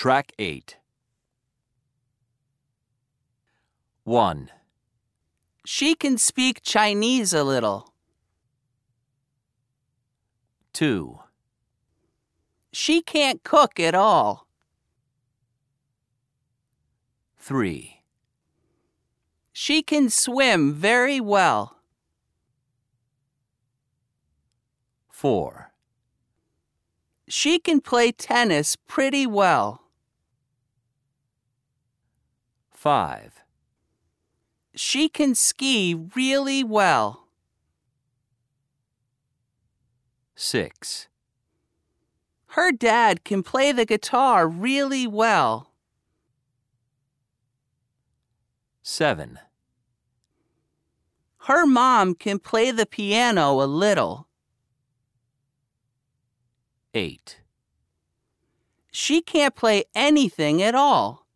Track 8. 1, She can speak Chinese a little. 2, She can't cook at all. 3, She can swim very well. 4, She can play tennis pretty well. 5, She can ski really well. 6, Her dad can play the guitar really well. 7, Her mom can play the piano a little. 8, She can't play anything at all.